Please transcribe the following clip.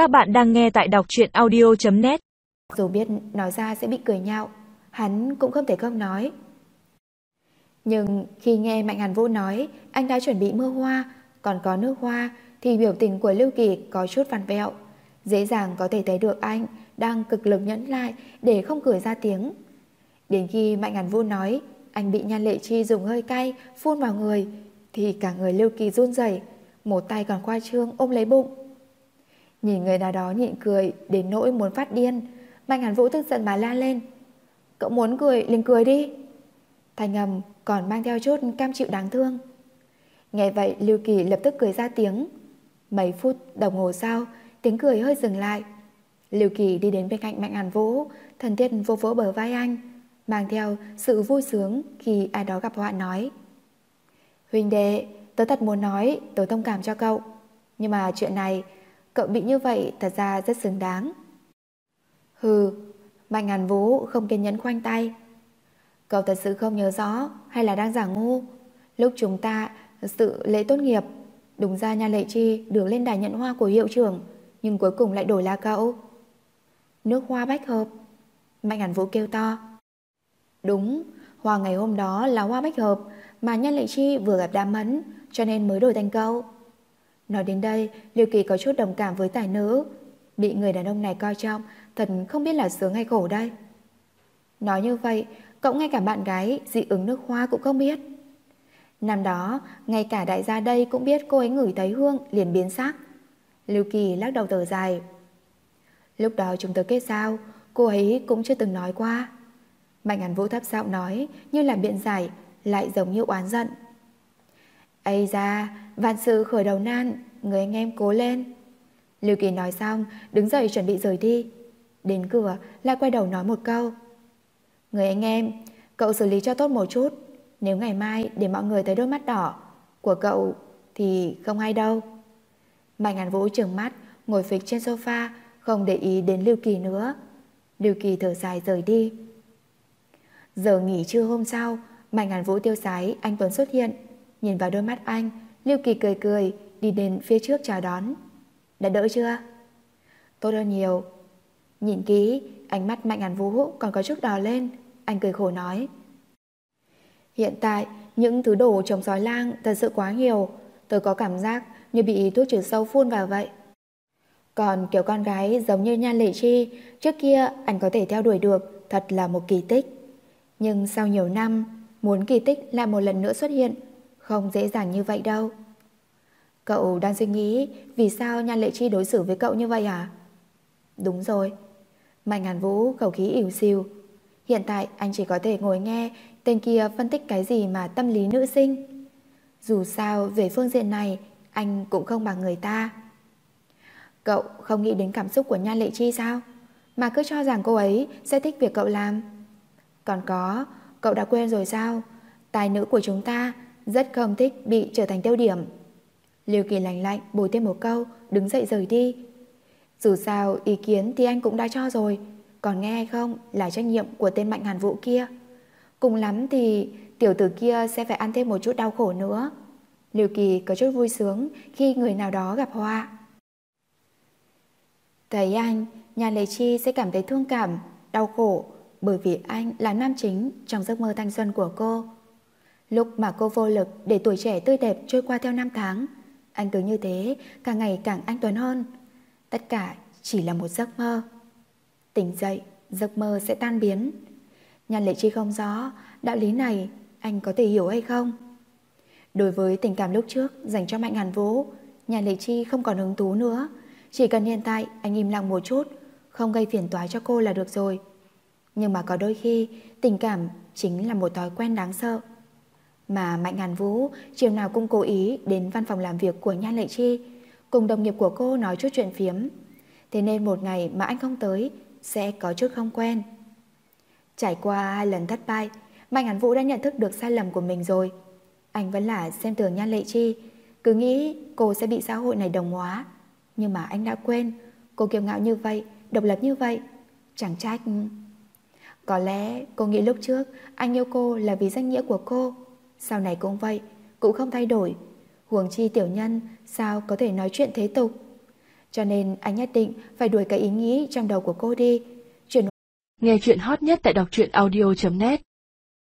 Các bạn đang nghe tại đọc truyện audio.net Dù biết nói ra sẽ bị cười nhạo, hắn cũng không thể không nói. Nhưng khi nghe Mạnh Hàn Vũ nói anh đã chuẩn bị mưa hoa, còn có nước hoa, thì biểu tình của Lưu Kỳ có chút vằn vẹo. Dễ dàng có thể thấy được anh đang cực lực nhẫn lại để không cười ra tiếng. Đến khi Mạnh Hàn Vũ nói anh bị Nhan Lệ Chi dùng hơi cay phun vào người, thì cả người Lưu Kỳ run rẩy, một tay còn khoa trương ôm lấy bụng. Nhìn người nào đó nhịn cười đến nỗi muốn phát điên, Mạnh Hàn Vũ tức giận mà la lên. Cậu muốn cười liền cười đi. Thành ngầm còn mang theo chút cam chịu đáng thương. Nghe vậy Lưu Kỳ lập tức cười ra tiếng. Mấy phút đồng hồ sau, tiếng cười hơi dừng lại. Lưu Kỳ đi đến bên cạnh Mạnh Hàn Vũ, thần thiết vô vỗ bờ vai anh, mang theo sự vui sướng khi ai đó gặp họa nói. Huynh đệ, tớ thật muốn nói, tớ thông cảm cho cậu. Nhưng mà chuyện này, cậu bị như vậy thật ra rất xứng đáng. Hừ, Mạnh ngàn Vũ không kiên nhẫn khoanh tay. Cậu thật sự không nhớ rõ hay là đang giả ngu. Lúc chúng ta sự lễ tốt nghiệp, đúng ra nhà lệ chi được lên đài nhận hoa của hiệu trưởng, nhưng cuối cùng lại đổi là cậu. Nước hoa bách hợp. Mạnh ngàn Vũ kêu to. Đúng, hoa ngày hôm đó là hoa bách hợp mà Nhân Lệ Chi vừa gặp đám mẫn cho nên mới đổi thành câu. Nói đến đây, Liêu Kỳ có chút đồng cảm với tài nữ. Bị người đàn ông này coi trọng, thật không biết là sướng hay khổ đây. Nói như vậy, cậu ngay cả bạn gái dị ứng nước hoa cũng không biết. Năm đó, ngay cả đại gia đây cũng biết cô ấy ngửi thấy hương liền biến sắc. Lưu Kỳ lắc đầu thở dài. Lúc đó chúng tôi kết giao, cô ấy cũng chưa từng nói qua. Mạnh Hàn Vũ thấp giọng nói như là biện giải, lại giống như oán giận. Ây ra, vạn sự khởi đầu nan, người anh em cố lên. Lưu Kỳ nói xong, đứng dậy chuẩn bị rời đi. Đến cửa, lại quay đầu nói một câu. Người anh em, cậu xử lý cho tốt một chút. Nếu ngày mai để mọi người thấy đôi mắt đỏ của cậu thì không ai đâu. Mạnh Hàn Vũ trừng mắt, ngồi phịch trên sofa, không để ý đến Lưu Kỳ nữa. Lưu Kỳ thở dài rời đi. Giờ nghỉ trưa hôm sau, Mạnh Hàn Vũ tiêu sái, anh Tuấn xuất hiện. Nhìn vào đôi mắt anh, Lưu Kỳ cười cười, đi đến phía trước chào đón. Đã đỡ chưa? Tốt hơn nhiều. Nhìn kỹ, ánh mắt Mạnh Hàn Vũ còn có chút đỏ lên. Anh cười khổ nói. Hiện tại, những thứ đồ trồng sói lang thật sự quá nhiều. Tôi có cảm giác như bị thuốc trừ sâu phun vào vậy. Còn kiểu con gái giống như Nhan Lệ Chi, trước kia anh có thể theo đuổi được, thật là một kỳ tích. Nhưng sau nhiều năm, muốn kỳ tích lại một lần nữa xuất hiện, không dễ dàng như vậy đâu. Cậu đang suy nghĩ vì sao Nhan Lệ Chi đối xử với cậu như vậy à? Đúng rồi. Mạnh Hàn Vũ khẩu khí ỉu xìu. Hiện tại anh chỉ có thể ngồi nghe tên kia phân tích cái gì mà tâm lý nữ sinh. Dù sao về phương diện này anh cũng không bằng người ta. Cậu không nghĩ đến cảm xúc của Nhan Lệ Chi sao? Mà cứ cho rằng cô ấy sẽ thích việc cậu làm. Còn có, cậu đã quên rồi sao? Tài nữ của chúng ta rất không thích bị trở thành tiêu điểm. Lưu Kỳ lạnh lạnh bồi thêm một câu, đứng dậy rời đi. Dù sao, ý kiến thì anh cũng đã cho rồi, còn nghe hay không là trách nhiệm của tên mạnh hàn vũ kia. Cùng lắm thì tiểu tử kia sẽ phải ăn thêm một chút đau khổ nữa. Lưu Kỳ có chút vui sướng khi người nào đó gặp hoa. Thấy anh, nhà Lê Chi sẽ cảm thấy thương cảm, đau khổ bởi vì anh là nam chính trong giấc mơ thanh xuân của cô. Lúc mà cô vô lực để tuổi trẻ tươi đẹp trôi qua theo năm tháng, anh cứ như thế, càng ngày càng anh tuấn hơn. Tất cả chỉ là một giấc mơ. Tỉnh dậy, giấc mơ sẽ tan biến. Nhan Lệ Chi không rõ, đạo lý này anh có thể hiểu hay không? Đối với tình cảm lúc trước dành cho Mạnh Hàn Vũ, Nhan Lệ Chi không còn hứng thú nữa. Chỉ cần hiện tại anh im lặng một chút, không gây phiền toái cho cô là được rồi. Nhưng mà có đôi khi tình cảm chính là một thói quen đáng sợ. Mà Mạnh Ngàn Vũ chiều nào cũng cố ý đến văn phòng làm việc của Nhan Lệ Chi, cùng đồng nghiệp của cô nói chút chuyện phiếm. Thế nên một ngày mà anh không tới sẽ có chút không quen. Trải qua hai lần thất bại, Mạnh Ngàn Vũ đã nhận thức được sai lầm của mình rồi. Anh vẫn là xem thường Nhan Lệ Chi, cứ nghĩ cô sẽ bị xã hội này đồng hóa. Nhưng mà anh đã quên, cô kiêu ngạo như vậy, độc lập như vậy, chẳng trách... Có lẽ cô nghĩ lúc trước anh yêu cô là vì danh nghĩa của cô. Sau này cũng vậy, cũng không thay đổi. Huống chi tiểu nhân sao có thể nói chuyện thế tục. Cho nên anh nhất định phải đuổi cái ý nghĩ trong đầu của cô đi. Chuyển... Nghe chuyện hot nhất tại đọc truyện audio.net